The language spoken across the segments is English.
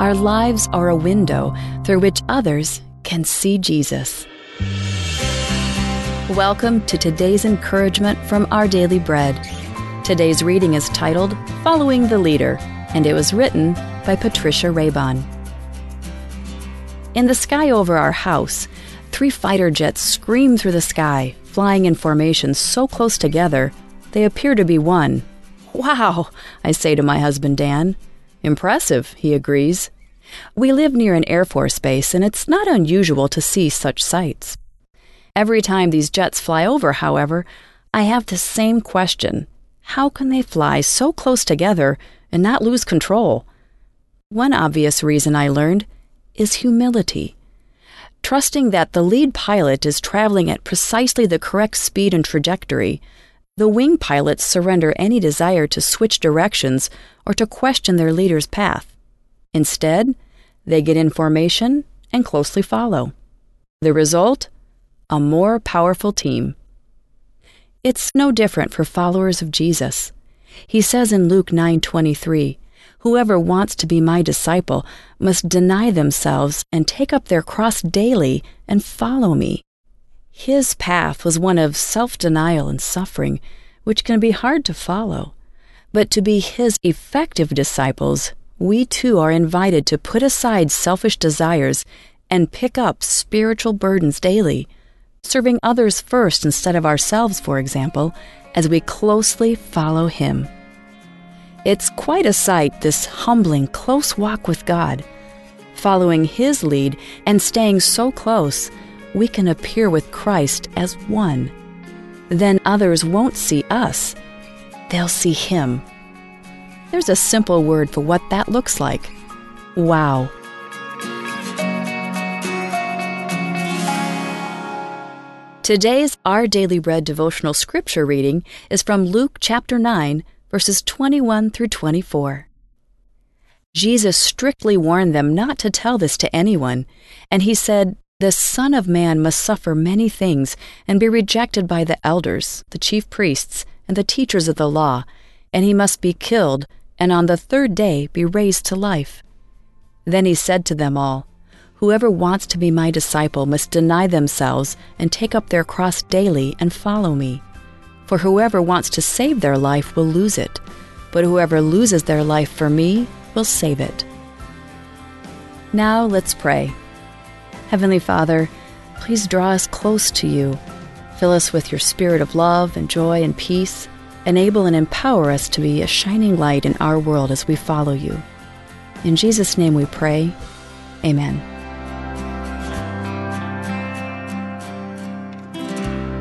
Our lives are a window through which others can see Jesus. Welcome to today's encouragement from Our Daily Bread. Today's reading is titled Following the Leader, and it was written by Patricia Raybon. In the sky over our house, three fighter jets scream through the sky, flying in formation so close together they appear to be one. Wow, I say to my husband Dan. Impressive, he agrees. We live near an Air Force base, and it's not unusual to see such sights. Every time these jets fly over, however, I have the same question How can they fly so close together and not lose control? One obvious reason I learned is humility. Trusting that the lead pilot is traveling at precisely the correct speed and trajectory, the wing pilots surrender any desire to switch directions or to question their leader's path. Instead, they get in formation and closely follow. The result? A more powerful team. It's no different for followers of Jesus. He says in Luke 9:23, "Whoever wants to be my disciple must deny themselves and take up their cross daily and follow me." His path was one of self denial and suffering, which can be hard to follow. But to be his effective disciples, we too are invited to put aside selfish desires and pick up spiritual burdens daily, serving others first instead of ourselves, for example, as we closely follow him. It's quite a sight, this humbling, close walk with God. Following his lead and staying so close we can appear with Christ as one. Then others won't see us, they'll see Him. There's a simple word for what that looks like wow. Today's Our Daily Bread devotional scripture reading is from Luke chapter 9, verses 21 through 24. Jesus strictly warned them not to tell this to anyone, and he said, the Son of Man must suffer many things and be rejected by the elders, the chief priests, and the teachers of the law, and he must be killed, and on the third day be raised to life. Then he said to them all, Whoever wants to be my disciple must deny themselves and take up their cross daily and follow me. For whoever wants to save their life will lose it, but whoever loses their life for me will save it. Now let's pray. Heavenly Father, please draw us close to you. Fill us with your spirit of love and joy and peace. Enable and empower us to be a shining light in our world as we follow you. In Jesus' name we pray. Amen.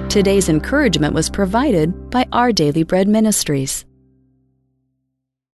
Today's encouragement was provided by Our Daily Bread Ministries.